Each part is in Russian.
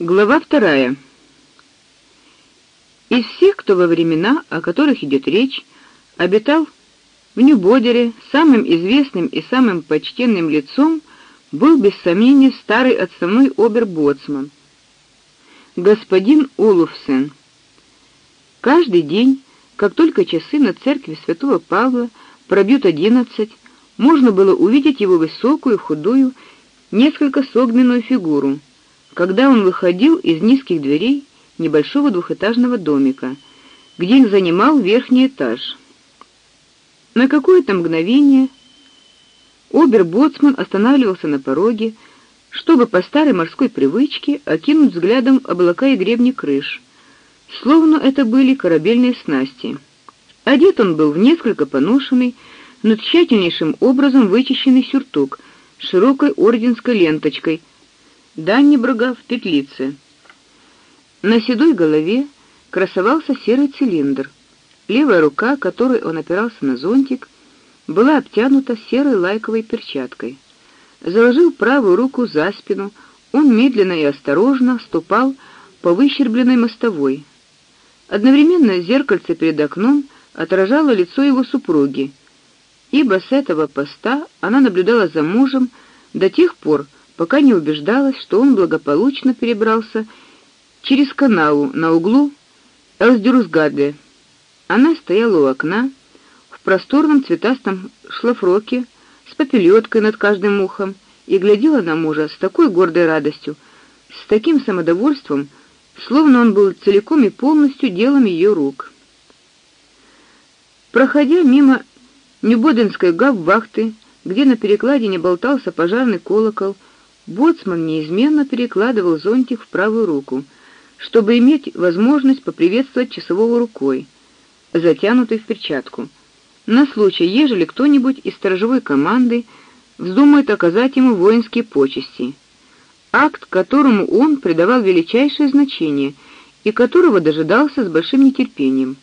Глава вторая. Из всех, кто во времена, о которых идет речь, обитал в Нью-Бодере, самым известным и самым почтенным лицом был без сомнения старый отставной обер-боцман господин Уловсен. Каждый день, как только часы на церкви Святого Павла пробьют одиннадцать, можно было увидеть его высокую, худую, несколько согбенную фигуру когда он выходил из низких дверей небольшого двухэтажного домика, где занимал верхний этаж. На какое-то мгновение обер-боцман останавливался на пороге, чтобы по старой морской привычке окинуть взглядом облака и гребни крыш, словно это были корабельные снасти. Одет он был в несколько поношенный, но тщательнейшим образом вычищенный сюртук с широкой орденской ленточкой Даннибруга в петлице. На седой голове красовался серый цилиндр. Левая рука, которой он опирался на зонтик, была обтянута серой лайковой перчаткой. Заложил правую руку за спину, он медленно и осторожно ступал по выщербленной мостовой. Одновременно зеркальце перед окном отражало лицо его супруги, ибо с этого поста она наблюдала за мужем до тех пор, пока не убеждалась, что он благополучно перебрался через канаву на углу Элсдюрсгаде. Она стояла у окна в просторном цветастом шлафроке с попелёткой над каждым ухом и глядела на мужа с такой гордой радостью, с таким самодовольством, словно он был целиком и полностью делом ее рук. Проходя мимо Нюбоденской гаввахты, где на перекладине болтался пожарный колокол, Боцман неизменно перекладывал зонтик в правую руку, чтобы иметь возможность поприветствовать часового рукой, затянутой в перчатку, на случай, ежели кто-нибудь из сторожевой команды вздумает оказать ему воинские почести. Акт, которому он придавал величайшее значение и которого дожидался с большим нетерпением.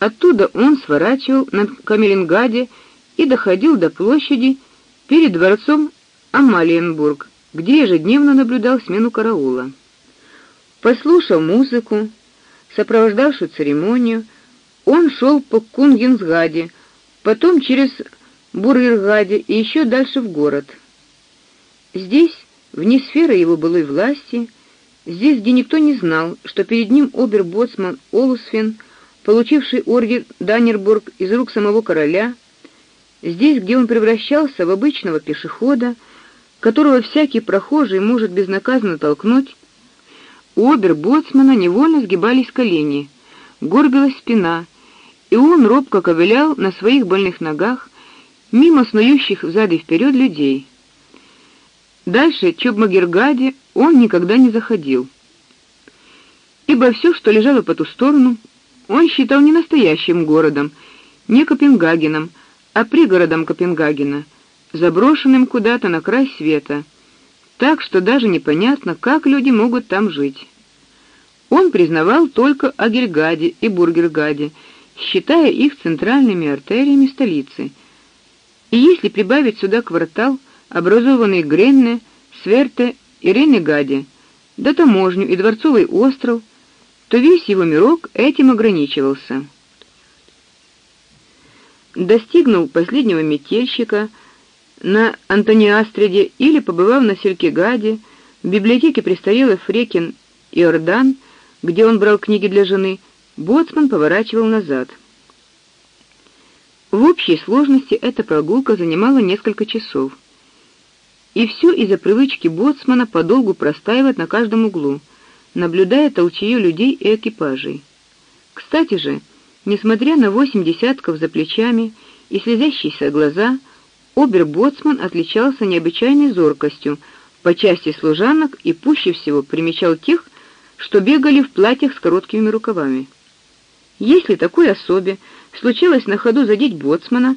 Оттуда он сворачивал на Камеленгаде и доходил до площади перед дворцом Амалиенбург, где ежедневно наблюдал смену караула. Послушав музыку, сопровождавшую церемонию, он шел по Кунгенсгаде, потом через Бургергаде и еще дальше в город. Здесь, вне сферы его былой власти, здесь, где никто не знал, что перед ним обер-боцман Олусфен, получивший орден Даннербург из рук самого короля, здесь, где он превращался в обычного пешехода, которого всякий прохожий может безнаказанно толкнуть, у обер-боцмана невольно сгибались колени, горбилась спина, и он робко ковылял на своих больных ногах мимо снующих взад и вперед людей. Дальше Чобмагергаде он никогда не заходил. Ибо все, что лежало по ту сторону, он считал не настоящим городом, не Копенгагеном, а пригородом Копенгагена заброшенным куда-то на край света, так что даже непонятно, как люди могут там жить. Он признавал только Агельгаде и Бургергаде, считая их центральными артериями столицы. И если прибавить сюда квартал, образованный Гренне, Сверте и Ренегаде, да таможню и дворцовый остров, то весь его мирок этим ограничивался. Достигнув последнего метельщика, на Антониастриде или побывав на Селькигаде, в библиотеке престарелых Фрекин и Ордан, где он брал книги для жены, боцман поворачивал назад. В общей сложности эта прогулка занимала несколько часов. И все из-за привычки боцмана подолгу простаивать на каждом углу, наблюдая толчею людей и экипажей. Кстати же, несмотря на восемь десятков за плечами и слезящиеся глаза, Обер-боцман отличался необычайной зоркостью по части служанок и пуще всего примечал тех, что бегали в платьях с короткими рукавами. Если такой особе случилось на ходу задеть боцмана,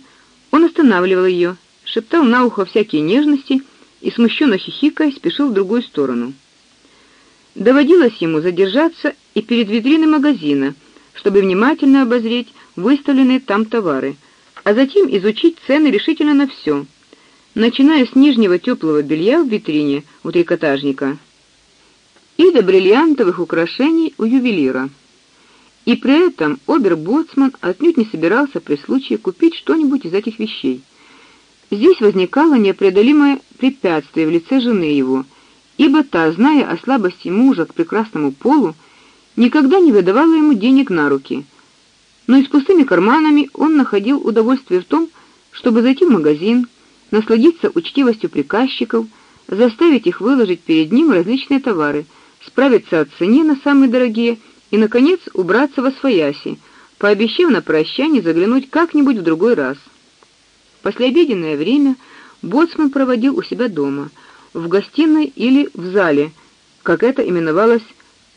он останавливал ее, шептал на ухо всякие нежности и смущенно хихикая спешил в другую сторону. Доводилось ему задержаться и перед витриной магазина, чтобы внимательно обозреть выставленные там товары – а затем изучить цены решительно на все, начиная с нижнего теплого белья в витрине у трикотажника и до бриллиантовых украшений у ювелира. И при этом обер-боцман отнюдь не собирался при случае купить что-нибудь из этих вещей. Здесь возникало непреодолимое препятствие в лице жены его, ибо та, зная о слабости мужа к прекрасному полу, никогда не выдавала ему денег на руки. Но и с пустыми карманами он находил удовольствие в том, чтобы зайти в магазин, насладиться учтивостью приказчиков, заставить их выложить перед ним различные товары, справиться о цене на самые дорогие и наконец убраться во свояси, пообещав на прощание заглянуть как-нибудь в другой раз. Послеобеденное время боцман проводил у себя дома, в гостиной или в зале, как это именовалось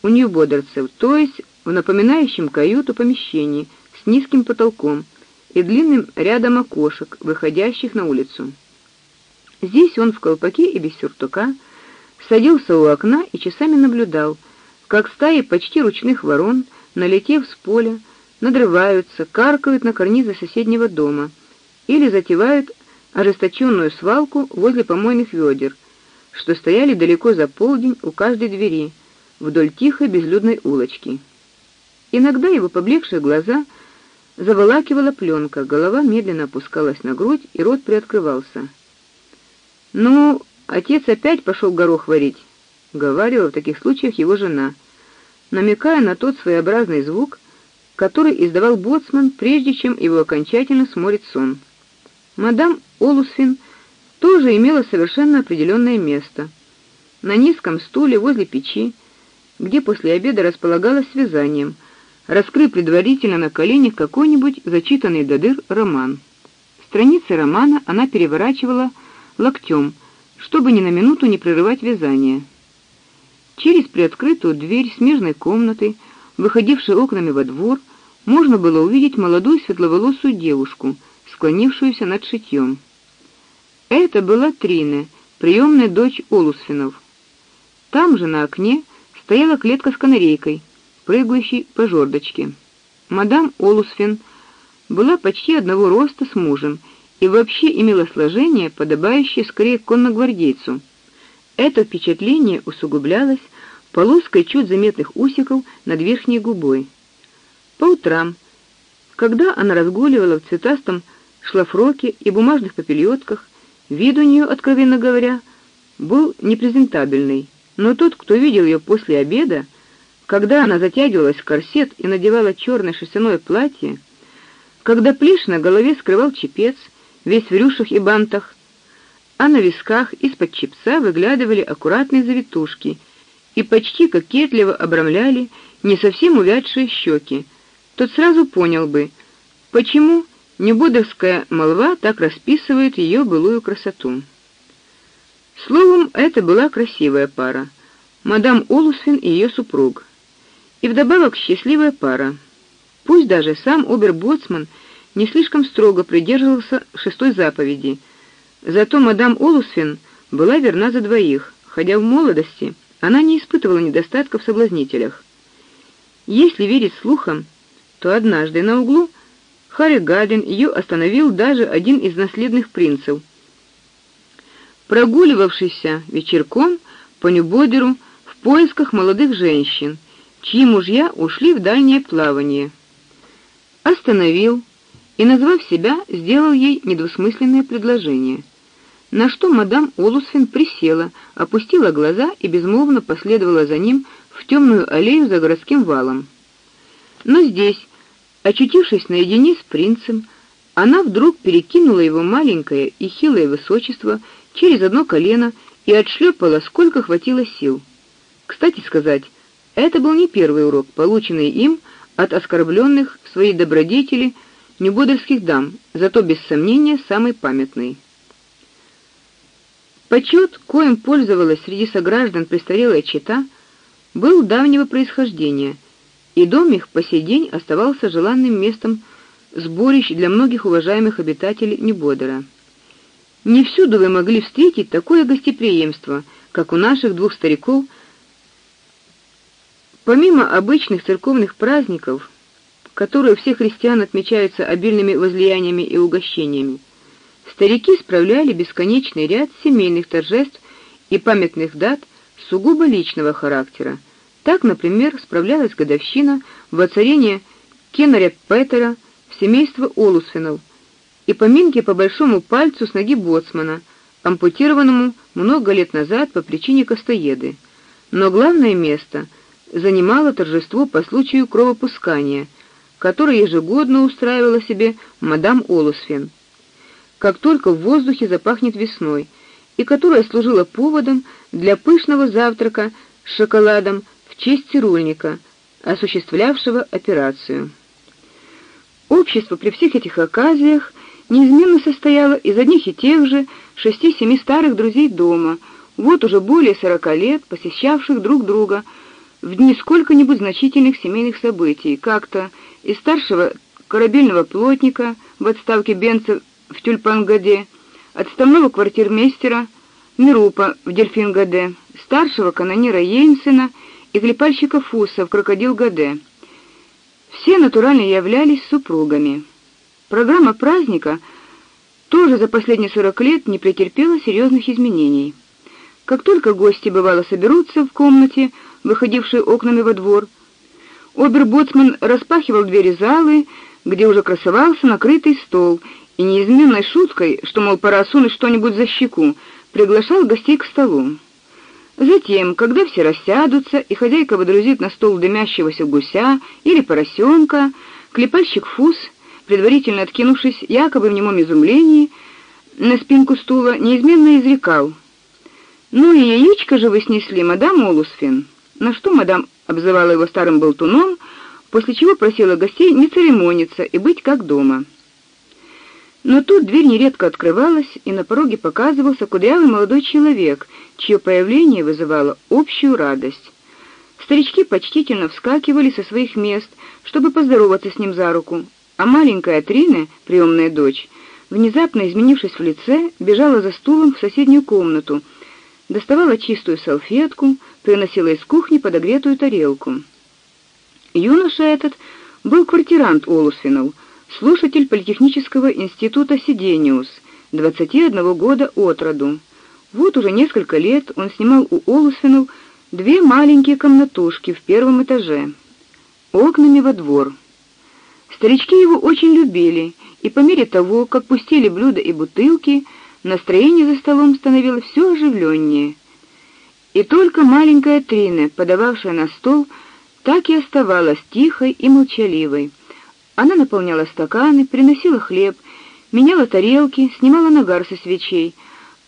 у ньюбодерцев, то есть в напоминающем каюту помещении низким потолком и длинным рядом окошек, выходящих на улицу. Здесь он в колпаке и без сюртука садился у окна и часами наблюдал, как стаи почти ручных ворон, налетев с поля, надрываются, каркают на карнизы соседнего дома или затевают ожесточенную свалку возле помойных ведер, что стояли далеко за полдень у каждой двери вдоль тихой безлюдной улочки. Иногда его поблекшие глаза заволакивала пленка, голова медленно опускалась на грудь, и рот приоткрывался. Ну, отец опять пошел горох варить, говорила в таких случаях его жена, намекая на тот своеобразный звук, который издавал боцман, прежде чем его окончательно сморит сон. Мадам Олусфин тоже имела совершенно определенное место. На низком стуле возле печи, где после обеда располагалась вязанием, раскрыв предварительно на коленях какой-нибудь зачитанный до дыр роман. Страницы романа она переворачивала локтем, чтобы ни на минуту не прерывать вязание. Через приоткрытую дверь смежной комнаты, выходившей окнами во двор, можно было увидеть молодую светловолосую девушку, склонившуюся над шитьем. Это была Трина, приемная дочь Олусфинов. Там же на окне стояла клетка с канарейкой, прыгающей по жердочке. Мадам Олусфин была почти одного роста с мужем и вообще имела сложение, подобающее скорее конногвардейцу. Это впечатление усугублялось полоской чуть заметных усиков над верхней губой. По утрам, когда она разгуливала в цветастом шлафроке и бумажных попельотках, вид у нее, откровенно говоря, был непрезентабельный. Но тот, кто видел ее после обеда, когда она затягивалась в корсет и надевала черное шерстяное платье, когда плешь на голове скрывал чепец, весь в рюшах и бантах, а на висках из-под чепца выглядывали аккуратные завитушки и почти кокетливо обрамляли не совсем увядшие щеки. Тот сразу понял бы, почему небудовская молва так расписывает ее былую красоту. Словом, это была красивая пара, мадам Олусфин и ее супруг. И вдобавок счастливая пара. Пусть даже сам обербоцман не слишком строго придерживался шестой заповеди. Зато мадам Олусфин была верна за двоих, хотя в молодости она не испытывала недостатков в соблазнителях. Если верить слухам, то однажды на углу Харри Гаден ее остановил даже один из наследных принцев, прогуливавшийся вечерком по Нюбодеру в поисках молодых женщин, чьи мужья ушли в дальнее плавание. Остановил и, назвав себя, сделал ей недвусмысленное предложение. На что мадам Олусфин присела, опустила глаза и безмолвно последовала за ним в темную аллею за городским валом. Но здесь, очутившись наедине с принцем, она вдруг перекинула его маленькое и хилое высочество через одно колено и отшлепала, сколько хватило сил. Кстати сказать, это был не первый урок, полученный им от оскорбленных в своей добродетели небодерских дам, зато без сомнения самый памятный. Почет, коим пользовалась среди сограждан престарелая чета, был давнего происхождения, и дом их по сей день оставался желанным местом сборищ для многих уважаемых обитателей Небодера. Не всюду вы могли встретить такое гостеприимство, как у наших двух стариков. Помимо обычных церковных праздников, которые у всех христиан отмечаются обильными возлияниями и угощениями. Старики справляли бесконечный ряд семейных торжеств и памятных дат сугубо личного характера. Так, например, справлялась годовщина воцарения Кеннеря Петера в семейство Олусфинов и поминки по большому пальцу с ноги боцмана, ампутированному много лет назад по причине костоеды. Но главное место занимало торжество по случаю кровопускания, которое ежегодно устраивала себе мадам Олусфин. Как только в воздухе запахнет весной, и которое служило поводом для пышного завтрака с шоколадом в честь цирульника, осуществлявшего операцию. Общество при всех этих оказиях неизменно состояло из одних и тех же шести-семи старых друзей дома, вот уже более сорока лет посещавших друг друга в дни сколько-нибудь значительных семейных событий, как-то из старшего корабельного плотника в отставке Бенца в Тюльпангаде, отставного квартирмейстера Мирупа в Дельфингаде, старшего канонира Йенсена и клепальщика Фуса в Крокодилгаде. Все натурально являлись супругами. Программа праздника тоже за последние сорок лет не претерпела серьезных изменений. Как только гости бывало соберутся в комнате, выходившей окнами во двор, обербоцман распахивал двери залы, где уже красовался накрытый стол, и неизменной шуткой, что мол пора сунуть что-нибудь за щеку, приглашал гостей к столу. Затем, когда все рассядутся и хозяйка водрузит на стол дымящегося гуся или поросенка, клепальщик Фус, предварительно откинувшись якобы в немом изумлении, на спинку стула неизменно изрекал: "Ну и яичко же вы снесли, мадам Олусфин". На что мадам обзывала его старым болтуном, после чего просила гостей не церемониться и быть как дома. Но тут дверь нередко открывалась, и на пороге показывался кудрявый молодой человек, чье появление вызывало общую радость. Старички почтительно вскакивали со своих мест, чтобы поздороваться с ним за руку, а маленькая Трина, приемная дочь, внезапно изменившись в лице, бежала за стулом в соседнюю комнату, доставала чистую салфетку, приносила из кухни подогретую тарелку. Юноша этот был квартирант Олусфинов, слушатель политехнического института Сидениус, 21 года от роду. Вот уже несколько лет он снимал у Олусфинов две маленькие комнатушки в первом этаже, окнами во двор. Старички его очень любили, и по мере того, как пустили блюда и бутылки, настроение за столом становилось все оживленнее. И только маленькая Трина, подававшая на стол, так и оставалась тихой и молчаливой. Она наполняла стаканы, приносила хлеб, меняла тарелки, снимала нагар со свечей,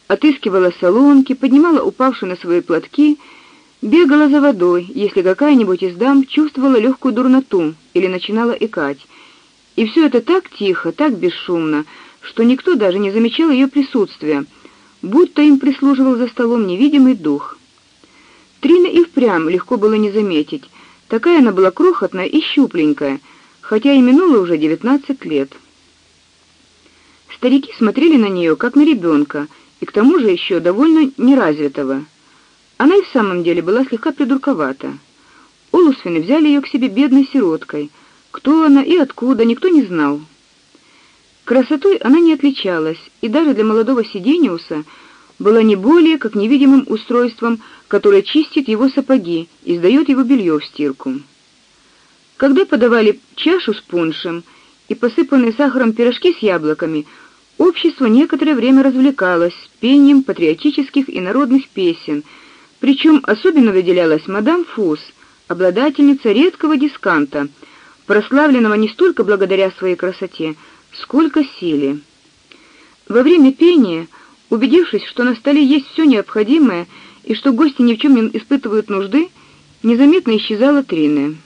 отыскивала солонки, поднимала упавшие на свои платки, бегала за водой, если какая-нибудь из дам чувствовала легкую дурноту или начинала икать. И все это так тихо, так бесшумно, что никто даже не замечал ее присутствия, будто им прислуживал за столом невидимый дух. Трина и впрямь легко было не заметить. Такая она была крохотная и щупленькая, хотя и минуло уже девятнадцать лет. Старики смотрели на нее как на ребенка, и к тому же еще довольно неразвитого. Она и в самом деле была слегка придурковата. Олусфины взяли ее к себе бедной сироткой. Кто она и откуда, никто не знал. Красотой она не отличалась, и даже для молодого Сидениуса была не более как невидимым устройством, которое чистит его сапоги и сдает его белье в стирку. Когда подавали чашу с пуншем и посыпанные сахаром пирожки с яблоками, общество некоторое время развлекалось пением патриотических и народных песен, причем особенно выделялась мадам Фус, обладательница редкого дисканта, прославленного не столько благодаря своей красоте, сколько силе. Во время пения, убедившись, что на столе есть все необходимое и что гости ни в чем не испытывают нужды, незаметно исчезала Трина.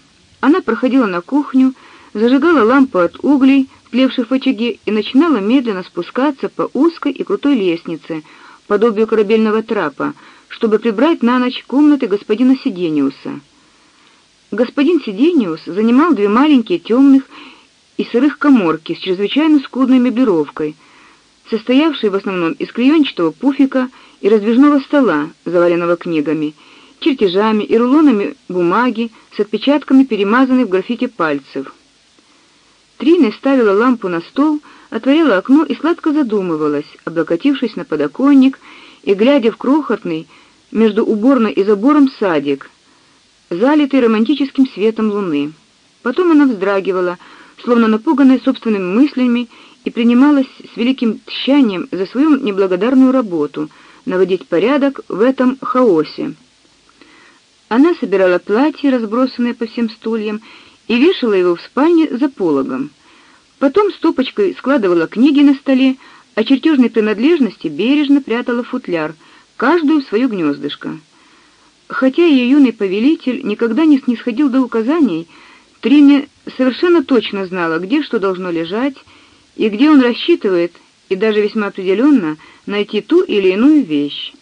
Она проходила на кухню, зажигала лампу от углей, тлевших в очаге, и начинала медленно спускаться по узкой и крутой лестнице, подобию корабельного трапа, чтобы прибрать на ночь комнаты господина Сидениуса. Господин Сидениус занимал две маленькие темных и сырых каморки с чрезвычайно скудной меблировкой, состоявшей в основном из клеенчатого пуфика и раздвижного стола, заваленного книгами, чертежами и рулонами бумаги с отпечатками перемазанных в граффити пальцев. Трина ставила лампу на стол, отворяла окно и сладко задумывалась, облокотившись на подоконник и глядя в крохотный, между уборной и забором садик, залитый романтическим светом луны. Потом она вздрагивала, словно напуганная собственными мыслями, и принималась с великим тщанием за свою неблагодарную работу наводить порядок в этом хаосе. Она собирала платья, разбросанные по всем стульям, и вешала его в спальне за пологом. Потом стопочкой складывала книги на столе, а чертежные принадлежности бережно прятала в футляр, каждую в свое гнездышко. Хотя ее юный повелитель никогда не снисходил до указаний, Триня совершенно точно знала, где что должно лежать и где он рассчитывает, и даже весьма определенно найти ту или иную вещь.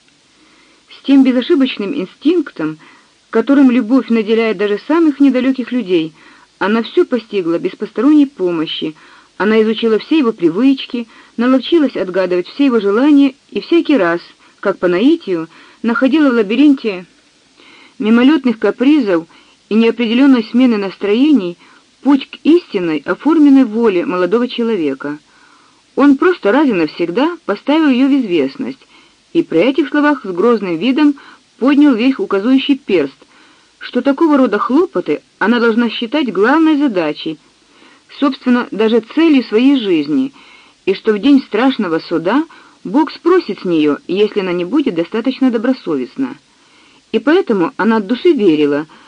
С тем безошибочным инстинктом, которым любовь наделяет даже самых недалеких людей, она все постигла без посторонней помощи. Она изучила все его привычки, наловчилась отгадывать все его желания и всякий раз, как по наитию, находила в лабиринте мимолетных капризов и неопределенной смены настроений путь к истинной, оформленной воле молодого человека. Он просто раз и навсегда поставил ее в известность, и при этих словах с грозным видом поднял вверх указующий перст, что такого рода хлопоты она должна считать главной задачей, собственно, даже целью своей жизни, и что в день страшного суда Бог спросит с нее, если она не будет достаточно добросовестна. И поэтому она от души верила, что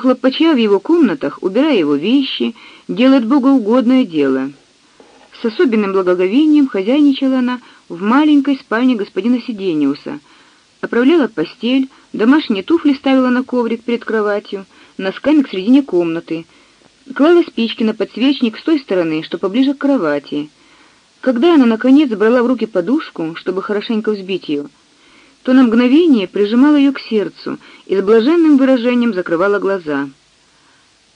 хлопача в его комнатах, убирая его вещи, делает богоугодное дело. С особенным благоговением хозяйничала она в маленькой спальне господина Сидениуса, оправляла постель, домашние туфли ставила на коврик перед кроватью, носками к середине комнаты, клала спички на подсвечник с той стороны, что поближе к кровати. Когда она наконец брала в руки подушку, чтобы хорошенько взбить ее, то на мгновение прижимала ее к сердцу и с блаженным выражением закрывала глаза.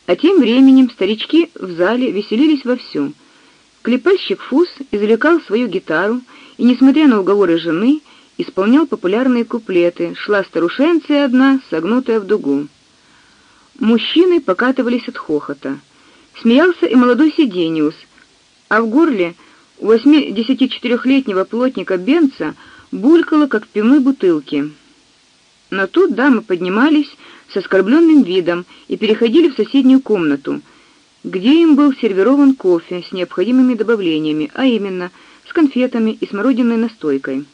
А тем временем старички в зале веселились вовсю. Клепальщик Фус извлекал свою гитару и, несмотря на уговоры жены, исполнял популярные куплеты. Шла старушенция одна, согнутая в дугу. Мужчины покатывались от хохота. Смеялся и молодой Сидениус, а в горле у восьмидесятичетырехлетнего плотника Бенца булькало, как в пивной бутылке. Но тут дамы поднимались с оскорбленным видом и переходили в соседнюю комнату, где им был сервирован кофе с необходимыми добавлениями, а именно с конфетами и смородиной настойкой.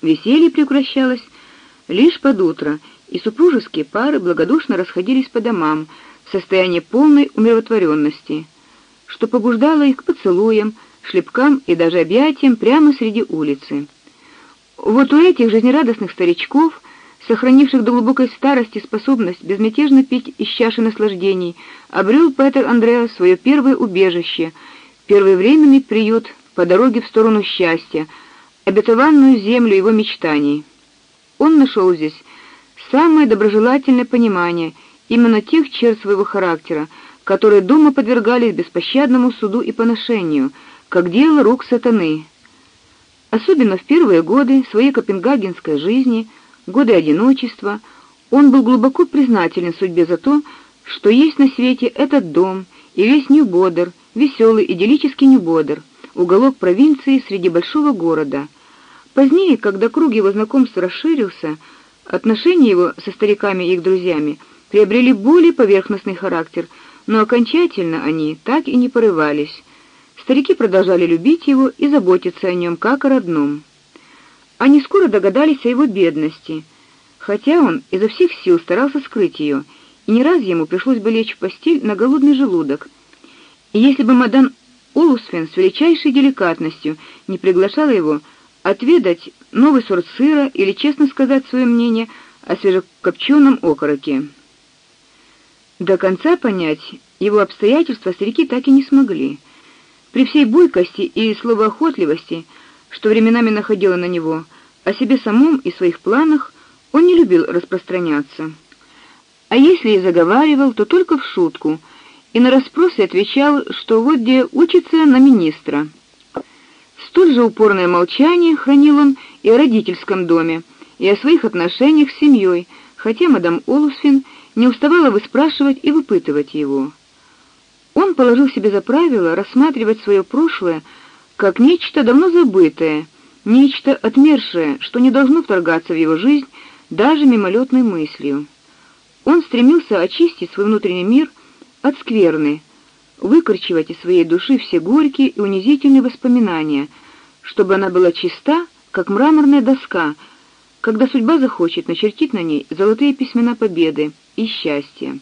Веселье прекращалось лишь под утро, и супружеские пары благодушно расходились по домам в состоянии полной умиротворенности, что побуждало их к поцелуям, шлепкам и даже объятиям прямо среди улицы. Вот у этих жизнерадостных старичков, сохранивших до глубокой старости способность безмятежно пить из чаши наслаждений, обрел Петр Андреас свое первое убежище, первый временный приют по дороге в сторону счастья, обетованную землю его мечтаний. Он нашел здесь самое доброжелательное понимание именно тех черт своего характера, которые дома подвергались беспощадному суду и поношению, как дело рук сатаны. Особенно в первые годы своей копенгагенской жизни, годы одиночества, он был глубоко признателен судьбе за то, что есть на свете этот дом и весь Нью-Бодер, веселый идиллический Нью-Бодер, уголок провинции среди большого города. Позднее, когда круг его знакомств расширился, отношения его со стариками и их друзьями приобрели более поверхностный характер, но окончательно они так и не порывались. Старики продолжали любить его и заботиться о нем как о родном. Они скоро догадались о его бедности, хотя он изо всех сил старался скрыть ее, и не раз ему пришлось бы лечь в постель на голодный желудок. И если бы мадам Олусфен с величайшей деликатностью не приглашала его отведать новый сорт сыра или честно сказать свое мнение о свежекопченом окороке. До конца понять его обстоятельства старики так и не смогли. При всей буйкости и словоохотливости, что временами находила на него, о себе самом и своих планах он не любил распространяться. А если и заговаривал, то только в шутку, и на расспросы отвечал, что вот где учится на министра. Столь же упорное молчание хранил он и о родительском доме, и о своих отношениях с семьей, хотя мадам Олусфин не уставала выспрашивать и выпытывать его. Он положил себе за правило рассматривать свое прошлое как нечто давно забытое, нечто отмершее, что не должно вторгаться в его жизнь даже мимолетной мыслью. Он стремился очистить свой внутренний мир от скверны, выкорчевать из своей души все горькие и унизительные воспоминания, чтобы она была чиста, как мраморная доска, когда судьба захочет начертить на ней золотые письмена победы и счастья.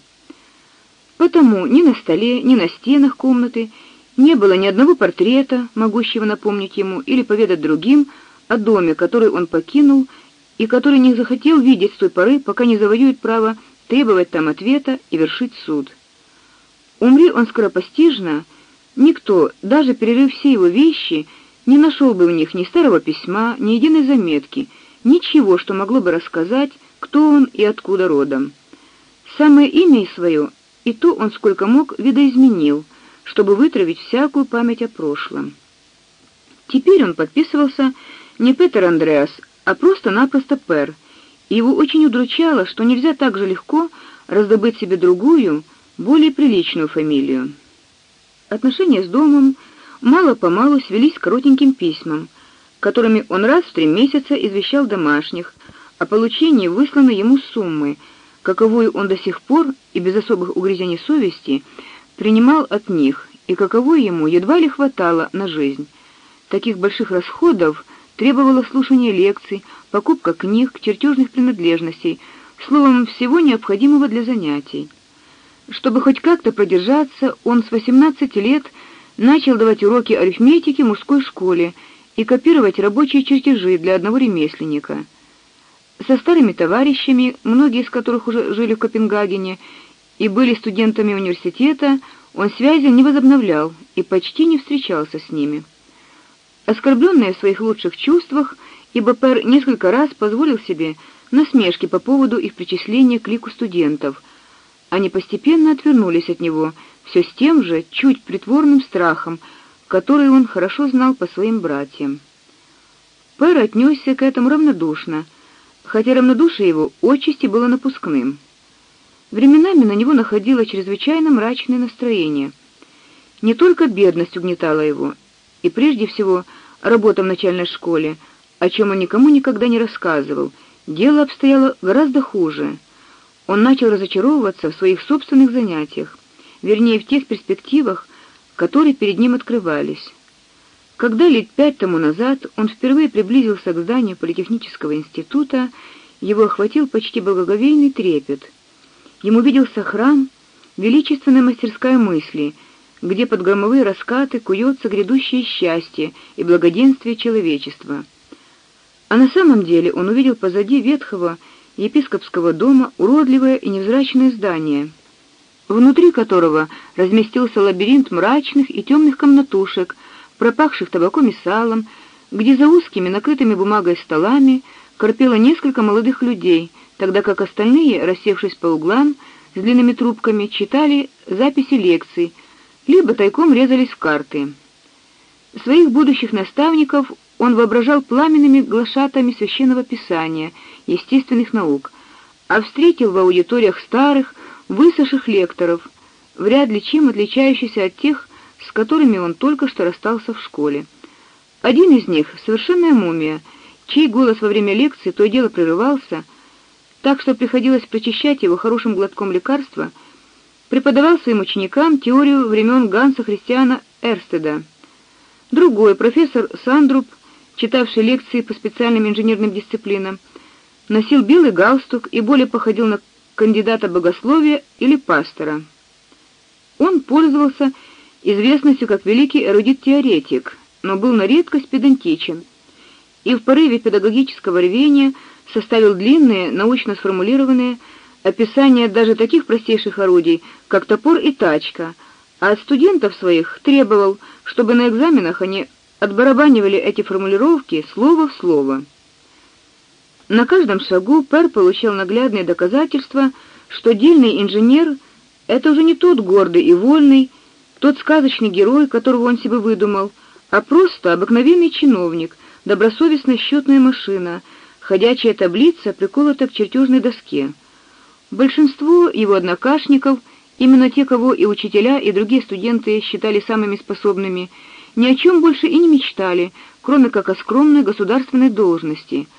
Потому ни на столе, ни на стенах комнаты не было ни одного портрета, могущего напомнить ему или поведать другим о доме, который он покинул и который не захотел видеть с той поры, пока не завоюет право требовать там ответа и вершить суд. Умри он скоропостижно, никто, даже перерыв все его вещи, не нашел бы в них ни старого письма, ни единой заметки, ничего, что могло бы рассказать, кто он и откуда родом. Самое имя свое и то он сколько мог видоизменил, чтобы вытравить всякую память о прошлом. Теперь он подписывался не Петер Андреас, а просто-напросто Пер. И его очень удручало, что нельзя так же легко раздобыть себе другую, более приличную фамилию. Отношения с домом мало-помалу свелись к коротеньким письмам, которыми он раз в три месяца извещал домашних о получении высланной ему суммы, каковую он до сих пор и без особых угрызений совести принимал от них, и каковой ему едва ли хватало на жизнь. Таких больших расходов требовало слушание лекций, покупка книг, чертежных принадлежностей, словом, всего необходимого для занятий. Чтобы хоть как-то продержаться, он с 18 лет начал давать уроки арифметики в мужской школе и копировать рабочие чертежи для одного ремесленника. Со старыми товарищами, многие из которых уже жили в Копенгагене и были студентами университета, он связи не возобновлял и почти не встречался с ними. Оскорбленный в своих лучших чувствах, ибо несколько раз позволил себе насмешки по поводу их причисления к лику студентов, они постепенно отвернулись от него, все с тем же чуть притворным страхом, который он хорошо знал по своим братьям. Пер отнесся к этому равнодушно, хотя равнодушие его отчасти было напускным. Временами на него находило чрезвычайно мрачное настроение. Не только бедность угнетала его, и прежде всего работа в начальной школе, о чем он никому никогда не рассказывал. Дело обстояло гораздо хуже. Он начал разочаровываться в своих собственных занятиях, вернее, в тех перспективах, которые перед ним открывались. Когда лет пять тому назад он впервые приблизился к зданию политехнического института, его охватил почти благоговейный трепет. Ему виделся храм, величественная мастерская мысли, где под громовые раскаты куется грядущее счастье и благоденствие человечества. А на самом деле он увидел позади ветхого епископского дома уродливое и невзрачное здание, внутри которого разместился лабиринт мрачных и темных комнатушек, пропахших табаком и салом, где за узкими накрытыми бумагой столами корпело несколько молодых людей, тогда как остальные, рассевшись по углам с длинными трубками, читали записи лекций, либо тайком резались в карты. Своих будущих наставников он воображал пламенными глашатаями священного писания, естественных наук, а встретил в аудиториях старых, высохших лекторов, вряд ли чем отличающихся от тех, с которыми он только что расстался в школе. Один из них, совершенная мумия, чей голос во время лекции то и дело прерывался, так что приходилось прочищать его хорошим глотком лекарства, преподавал своим ученикам теорию времен Ганса Христиана Эрстеда. Другой, профессор Сандруб, читавший лекции по специальным инженерным дисциплинам, носил белый галстук и более походил на кандидата богословия или пастора. Он пользовался известностью как великий эрудит-теоретик, но был на редкость педантичен и в порыве педагогического рвения составил длинные, научно сформулированные описания даже таких простейших орудий, как топор и тачка, а от студентов своих требовал, чтобы на экзаменах они отбарабанивали эти формулировки слово в слово. На каждом шагу Пер получал наглядные доказательства, что дельный инженер это уже не тот гордый и вольный, тот сказочный герой, которого он себе выдумал, а просто обыкновенный чиновник, добросовестная счетная машина, ходячая таблица, приколотая к чертежной доске. Большинство его однокашников, именно те, кого и учителя, и другие студенты считали самыми способными, ни о чем больше и не мечтали, кроме как о скромной государственной должности —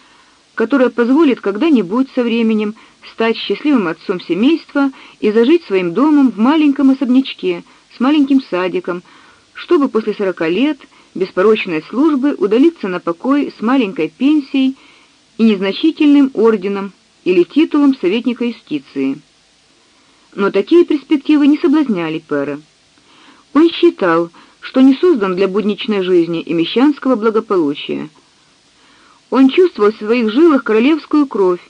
которая позволит когда-нибудь со временем стать счастливым отцом семейства и зажить своим домом в маленьком особнячке маленьким садиком, чтобы после сорока лет беспорочной службы удалиться на покой с маленькой пенсией и незначительным орденом или титулом советника юстиции. Но такие перспективы не соблазняли Пера. Он считал, что не создан для будничной жизни и мещанского благополучия. Он чувствовал в своих жилах королевскую кровь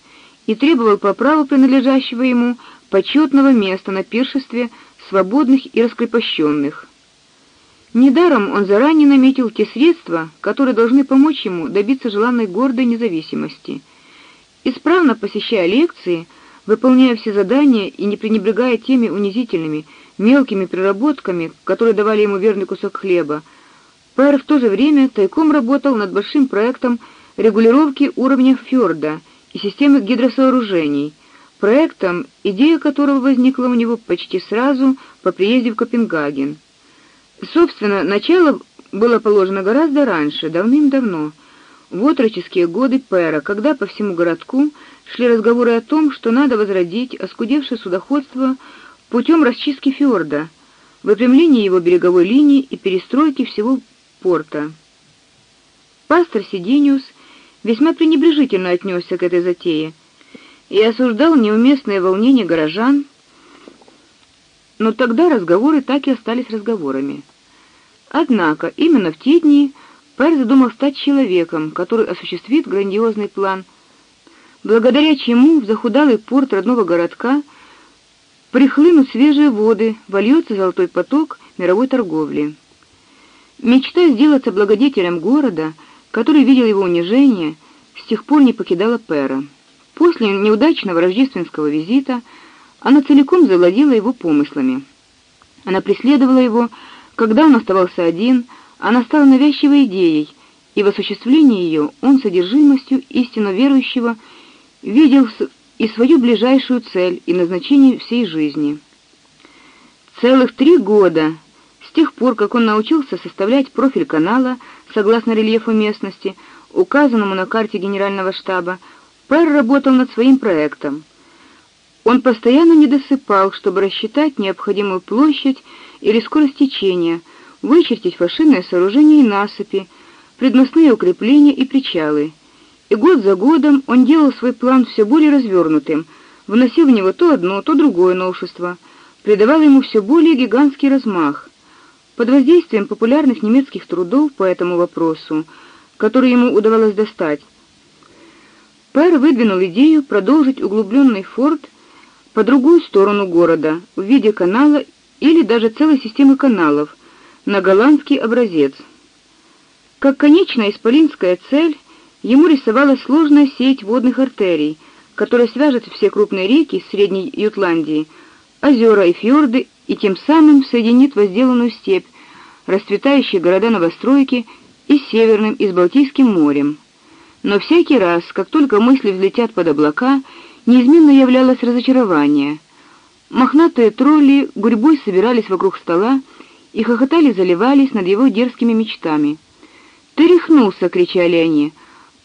и требовал по праву принадлежащего ему почетного места на пиршестве свободных и раскрепощенных. Недаром он заранее наметил те средства, которые должны помочь ему добиться желанной гордой независимости. Исправно посещая лекции, выполняя все задания и не пренебрегая теми унизительными, мелкими приработками, которые давали ему верный кусок хлеба, Пэр в то же время тайком работал над большим проектом регулировки уровня фьорда и системы гидросооружений, проектом, идея которого возникла у него почти сразу по приезде в Копенгаген. Собственно, начало было положено гораздо раньше, давным-давно, в отроческие годы Пэра, когда по всему городку шли разговоры о том, что надо возродить оскудевшее судоходство путем расчистки фьорда, выпрямления его береговой линии и перестройки всего порта. Пастор Сидениус весьма пренебрежительно отнесся к этой затее и осуждал неуместное волнение горожан, но тогда разговоры так и остались разговорами. Однако именно в те дни Пэр задумал стать человеком, который осуществит грандиозный план, благодаря чему в захудалый порт родного городка прихлынут свежие воды, вольется золотой поток мировой торговли. Мечта сделаться благодетелем города, который видел его унижение, с тех пор не покидала Пэра. После неудачного рождественского визита она целиком завладела его помыслами. Она преследовала его, когда он оставался один, она стала навязчивой идеей, и в осуществлении ее он с содержимостью истинно верующего видел и свою ближайшую цель и назначение всей жизни. Целых три года с тех пор, как он научился составлять профиль канала согласно рельефу местности, указанному на карте генерального штаба, Пэр работал над своим проектом. Он постоянно не досыпал, чтобы рассчитать необходимую площадь или скорость течения, вычертить фашинное сооружение и насыпи, предмостные укрепления и причалы. И год за годом он делал свой план все более развернутым, вносил в него то одно, то другое новшество, придавал ему все более гигантский размах. Под воздействием популярных немецких трудов по этому вопросу, которые ему удавалось достать, Пэр выдвинул идею продолжить углубленный форт по другую сторону города в виде канала или даже целой системы каналов на голландский образец. Как конечная исполинская цель ему рисовалась сложная сеть водных артерий, которая свяжет все крупные реки Средней Ютландии, озера и фьорды и тем самым соединит возделанную степь, расцветающие города-новостройки и северным и с Балтийским морем. Но всякий раз, как только мысли взлетят под облака, неизменно являлось разочарование. Мохнатые тролли гурьбой собирались вокруг стола и хохотали, заливались над его дерзкими мечтами. "Ты рехнулся", кричали они.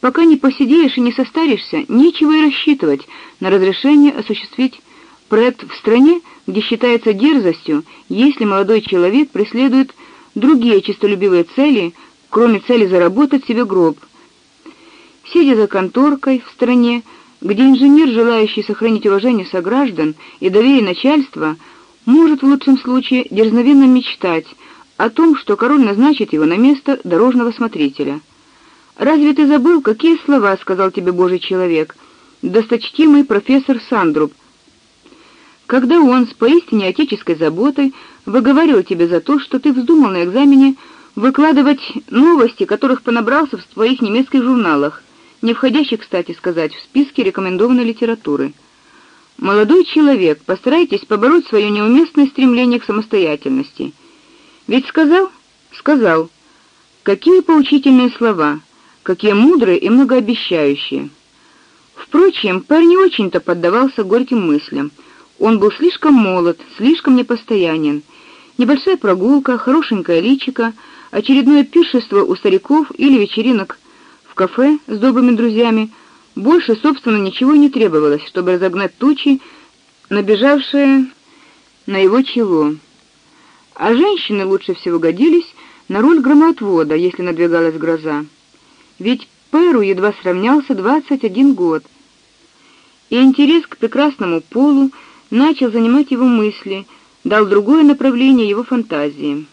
"Пока не посидеешь и не состаришься, нечего и рассчитывать на разрешение осуществить проект в стране, где считается дерзостью, если молодой человек преследует другие честолюбивые цели, кроме цели заработать себе гроб" сидя за конторкой в стране, где инженер, желающий сохранить уважение сограждан и доверие начальства, может в лучшем случае дерзновенно мечтать о том, что король назначит его на место дорожного смотрителя. Разве ты забыл, какие слова сказал тебе Божий человек, досточтимый профессор Сандруб, когда он с поистине отеческой заботой выговаривал тебе за то, что ты вздумал на экзамене выкладывать новости, которых понабрался в твоих немецких журналах, не входящий, кстати сказать, в списки рекомендованной литературы. Молодой человек, постарайтесь побороть свое неуместное стремление к самостоятельности. Ведь сказал, сказал. Какие поучительные слова, какие мудрые и многообещающие. Впрочем, парень не очень-то поддавался горьким мыслям. Он был слишком молод, слишком непостоянен. Небольшая прогулка, хорошенькое личико, очередное пиршество у стариков или вечеринок кафе с добрыми друзьями Больше, собственно, ничего не требовалось, чтобы разогнать тучи, набежавшие на его чело. А женщины лучше всего годились на роль громотвода, если надвигалась гроза. Ведь Перу едва сравнялся 21 год. И интерес к прекрасному полу начал занимать его мысли, дал другое направление его фантазии.